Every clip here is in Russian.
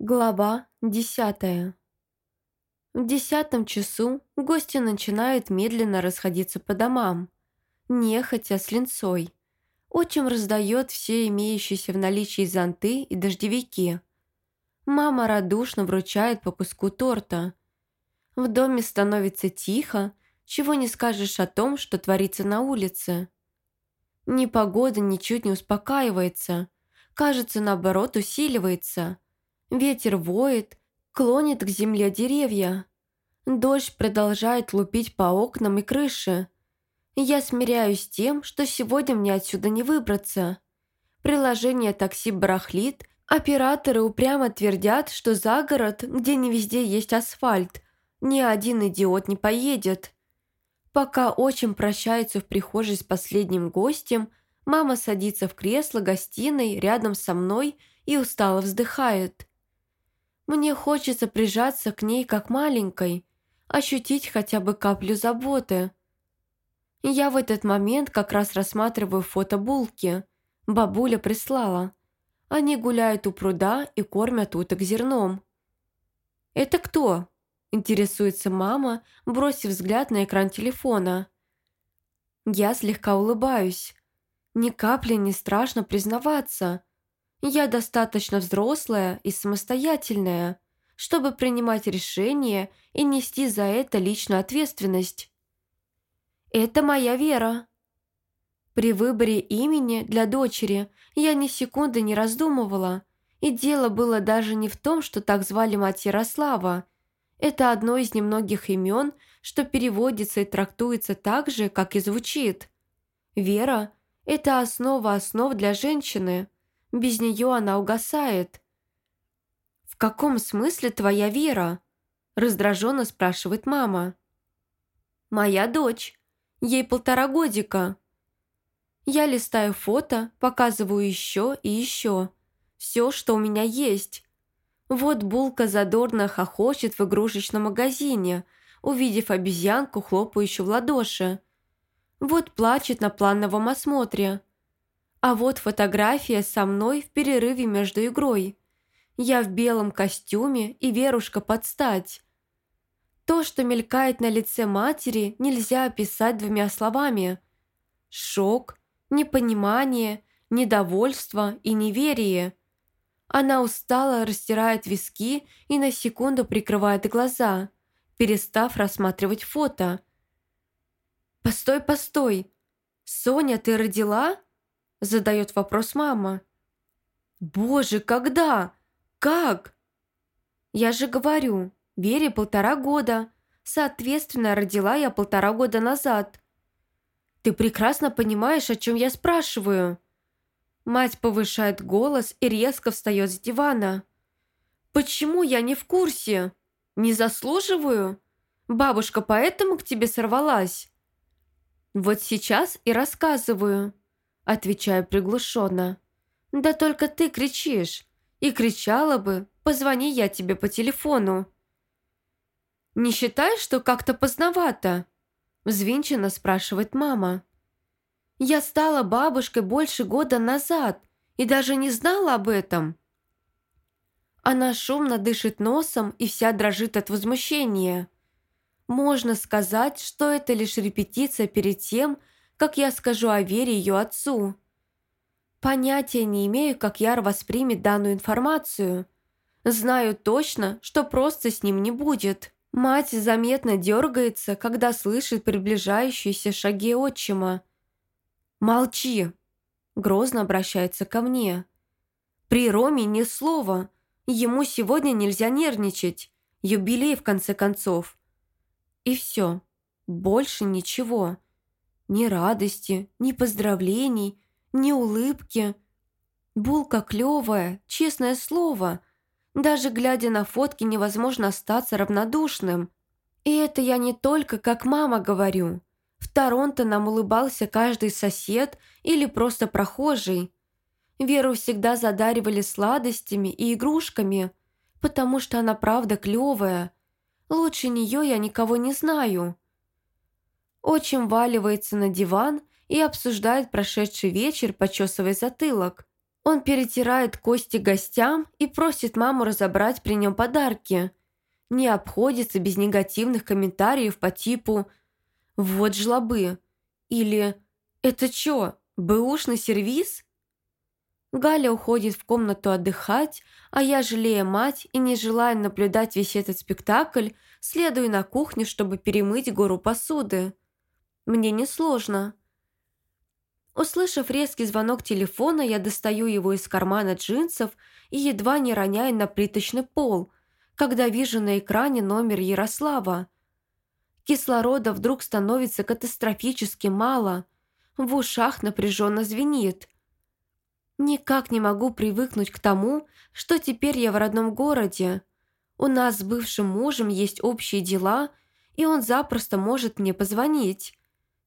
Глава десятая. В десятом часу гости начинают медленно расходиться по домам, нехотя с линцой. Отчим раздает все имеющиеся в наличии зонты и дождевики. Мама радушно вручает по куску торта. В доме становится тихо, чего не скажешь о том, что творится на улице. Непогода ничуть не успокаивается, кажется, наоборот, усиливается – Ветер воет, клонит к земле деревья. Дождь продолжает лупить по окнам и крыше. Я смиряюсь с тем, что сегодня мне отсюда не выбраться. Приложение такси барахлит, операторы упрямо твердят, что за город, где не везде есть асфальт, ни один идиот не поедет. Пока отчим прощается в прихожей с последним гостем, мама садится в кресло гостиной рядом со мной и устало вздыхает. Мне хочется прижаться к ней как маленькой, ощутить хотя бы каплю заботы. Я в этот момент как раз рассматриваю фото булки. Бабуля прислала. Они гуляют у пруда и кормят уток зерном. «Это кто?» – интересуется мама, бросив взгляд на экран телефона. Я слегка улыбаюсь. Ни капли не страшно признаваться. Я достаточно взрослая и самостоятельная, чтобы принимать решения и нести за это личную ответственность. Это моя вера. При выборе имени для дочери я ни секунды не раздумывала, и дело было даже не в том, что так звали мать Ярослава. Это одно из немногих имен, что переводится и трактуется так же, как и звучит. Вера – это основа основ для женщины – без нее она угасает. «В каком смысле твоя вера?» раздраженно спрашивает мама. «Моя дочь. Ей полтора годика». Я листаю фото, показываю еще и еще. Все, что у меня есть. Вот Булка задорно хохочет в игрушечном магазине, увидев обезьянку, хлопающую в ладоши. Вот плачет на плановом осмотре. А вот фотография со мной в перерыве между игрой. Я в белом костюме и Верушка подстать. То, что мелькает на лице матери, нельзя описать двумя словами. Шок, непонимание, недовольство и неверие. Она устало растирает виски и на секунду прикрывает глаза, перестав рассматривать фото. «Постой, постой! Соня, ты родила?» Задает вопрос мама. «Боже, когда? Как?» «Я же говорю, Вере полтора года. Соответственно, родила я полтора года назад. Ты прекрасно понимаешь, о чем я спрашиваю?» Мать повышает голос и резко встает с дивана. «Почему я не в курсе? Не заслуживаю? Бабушка поэтому к тебе сорвалась?» «Вот сейчас и рассказываю. Отвечаю приглушенно. «Да только ты кричишь. И кричала бы, позвони я тебе по телефону». «Не считаешь, что как-то поздновато?» Взвинченно спрашивает мама. «Я стала бабушкой больше года назад и даже не знала об этом». Она шумно дышит носом и вся дрожит от возмущения. Можно сказать, что это лишь репетиция перед тем, как я скажу о Вере ее отцу. Понятия не имею, как Яр воспримет данную информацию. Знаю точно, что просто с ним не будет. Мать заметно дергается, когда слышит приближающиеся шаги отчима. «Молчи!» – грозно обращается ко мне. «При Роме ни слова. Ему сегодня нельзя нервничать. Юбилей, в конце концов». И все. Больше ничего. Ни радости, ни поздравлений, ни улыбки. Булка клевая, честное слово. Даже глядя на фотки невозможно остаться равнодушным. И это я не только как мама говорю. В Торонто нам улыбался каждый сосед или просто прохожий. Веру всегда задаривали сладостями и игрушками, потому что она правда клевая. Лучше нее я никого не знаю. Отчим валивается на диван и обсуждает прошедший вечер, почесывая затылок. Он перетирает кости гостям и просит маму разобрать при нем подарки. Не обходится без негативных комментариев по типу «Вот жлобы» или «Это чё, бэушный сервис?» Галя уходит в комнату отдыхать, а я, жалея мать и не желая наблюдать весь этот спектакль, следую на кухню, чтобы перемыть гору посуды. Мне несложно. Услышав резкий звонок телефона, я достаю его из кармана джинсов и едва не роняю на плиточный пол, когда вижу на экране номер Ярослава. Кислорода вдруг становится катастрофически мало, в ушах напряженно звенит – Никак не могу привыкнуть к тому, что теперь я в родном городе. У нас с бывшим мужем есть общие дела, и он запросто может мне позвонить,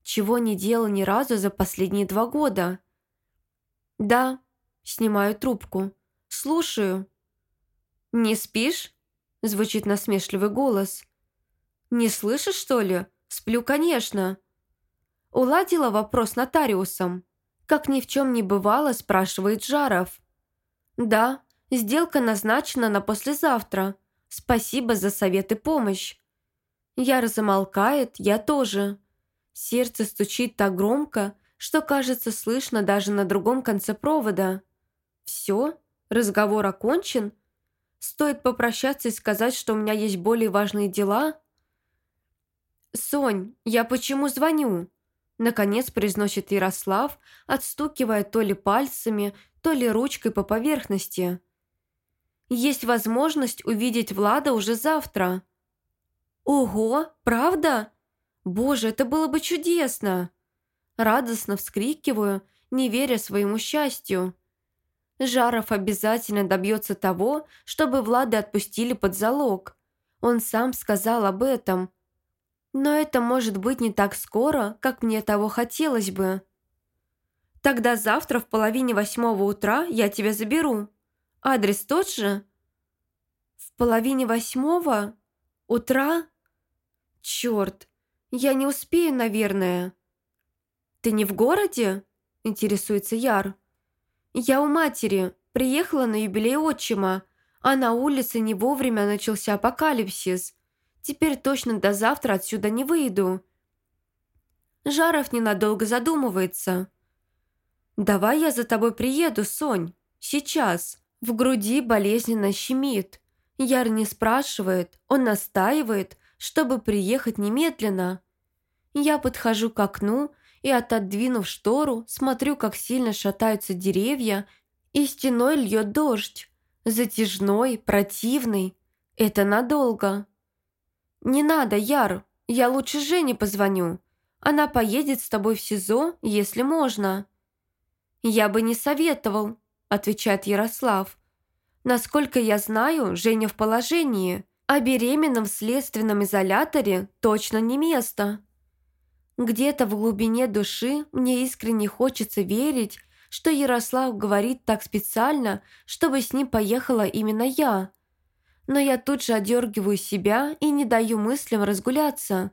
чего не делал ни разу за последние два года. «Да», — снимаю трубку, — «слушаю». «Не спишь?» — звучит насмешливый голос. «Не слышишь, что ли? Сплю, конечно». Уладила вопрос нотариусом. Как ни в чем не бывало, спрашивает Жаров. «Да, сделка назначена на послезавтра. Спасибо за совет и помощь». Яр замолкает, я тоже. Сердце стучит так громко, что, кажется, слышно даже на другом конце провода. «Все? Разговор окончен? Стоит попрощаться и сказать, что у меня есть более важные дела?» «Сонь, я почему звоню?» Наконец произносит Ярослав, отстукивая то ли пальцами, то ли ручкой по поверхности. «Есть возможность увидеть Влада уже завтра». «Ого, правда? Боже, это было бы чудесно!» Радостно вскрикиваю, не веря своему счастью. Жаров обязательно добьется того, чтобы Влада отпустили под залог. Он сам сказал об этом – но это может быть не так скоро, как мне того хотелось бы. Тогда завтра в половине восьмого утра я тебя заберу. Адрес тот же? В половине восьмого? Утра? Черт, я не успею, наверное. Ты не в городе? Интересуется Яр. Я у матери, приехала на юбилей отчима, а на улице не вовремя начался апокалипсис – Теперь точно до завтра отсюда не выйду». Жаров ненадолго задумывается. «Давай я за тобой приеду, Сонь. Сейчас». В груди болезненно щемит. Яр не спрашивает, он настаивает, чтобы приехать немедленно. Я подхожу к окну и, отодвинув штору, смотрю, как сильно шатаются деревья, и стеной льет дождь. Затяжной, противный. Это надолго. «Не надо, Яр, я лучше Жене позвоню. Она поедет с тобой в СИЗО, если можно». «Я бы не советовал», – отвечает Ярослав. «Насколько я знаю, Женя в положении, а беременным в следственном изоляторе точно не место». Где-то в глубине души мне искренне хочется верить, что Ярослав говорит так специально, чтобы с ним поехала именно я – но я тут же одергиваю себя и не даю мыслям разгуляться.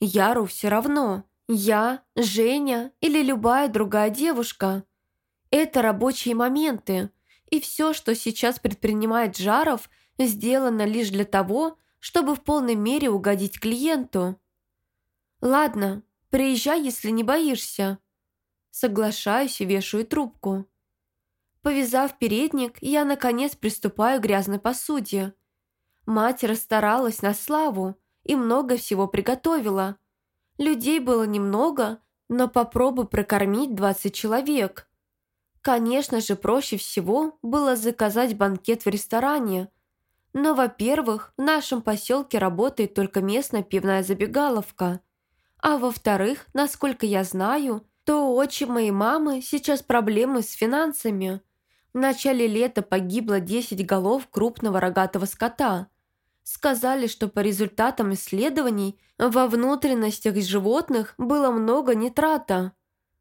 Яру все равно. Я, Женя или любая другая девушка. Это рабочие моменты, и все, что сейчас предпринимает Жаров, сделано лишь для того, чтобы в полной мере угодить клиенту. «Ладно, приезжай, если не боишься». Соглашаюсь и вешаю трубку. Повязав передник, я, наконец, приступаю к грязной посуде. Мать расстаралась на славу и много всего приготовила. Людей было немного, но попробуй прокормить 20 человек. Конечно же, проще всего было заказать банкет в ресторане. Но, во-первых, в нашем поселке работает только местная пивная забегаловка. А во-вторых, насколько я знаю, то у отчима и мамы сейчас проблемы с финансами – в начале лета погибло 10 голов крупного рогатого скота. Сказали, что по результатам исследований во внутренностях животных было много нитрата.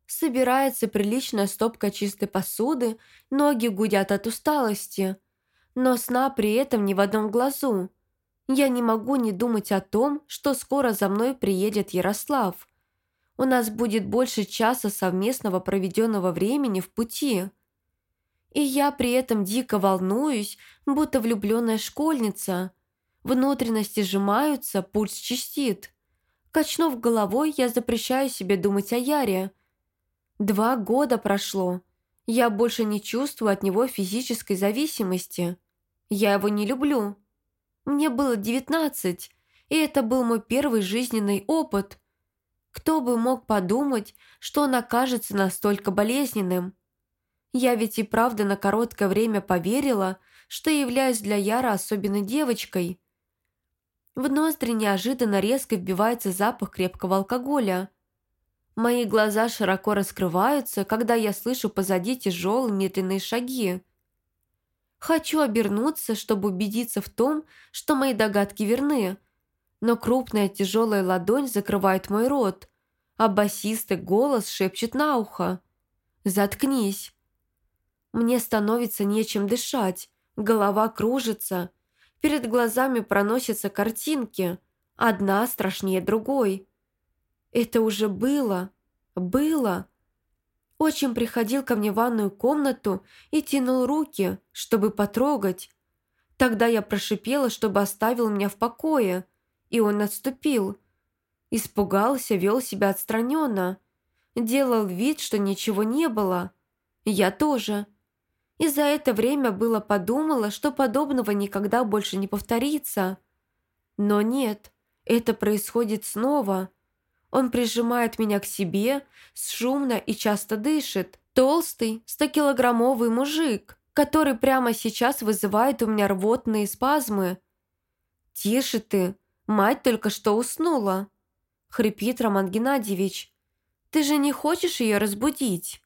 Собирается приличная стопка чистой посуды, ноги гудят от усталости. Но сна при этом ни в одном глазу. Я не могу не думать о том, что скоро за мной приедет Ярослав. У нас будет больше часа совместного проведенного времени в пути – И я при этом дико волнуюсь, будто влюбленная школьница. Внутренности сжимаются, пульс чистит. Качнув головой, я запрещаю себе думать о Яре. Два года прошло. Я больше не чувствую от него физической зависимости. Я его не люблю. Мне было девятнадцать, и это был мой первый жизненный опыт. Кто бы мог подумать, что он окажется настолько болезненным? Я ведь и правда на короткое время поверила, что являюсь для Яра особенной девочкой. В ноздри неожиданно резко вбивается запах крепкого алкоголя. Мои глаза широко раскрываются, когда я слышу позади тяжелые медленные шаги. Хочу обернуться, чтобы убедиться в том, что мои догадки верны, но крупная тяжелая ладонь закрывает мой рот, а басистый голос шепчет на ухо. «Заткнись!» Мне становится нечем дышать, голова кружится, перед глазами проносятся картинки, одна страшнее другой. Это уже было, было. Очень приходил ко мне в ванную комнату и тянул руки, чтобы потрогать. Тогда я прошипела, чтобы оставил меня в покое – и он отступил. Испугался, вел себя отстраненно. Делал вид, что ничего не было. Я тоже. И за это время было подумала, что подобного никогда больше не повторится. Но нет, это происходит снова. Он прижимает меня к себе, шумно и часто дышит. Толстый, стокилограммовый мужик, который прямо сейчас вызывает у меня рвотные спазмы. «Тише ты!» Мать только что уснула. Хрипит Роман Геннадьевич. Ты же не хочешь ее разбудить?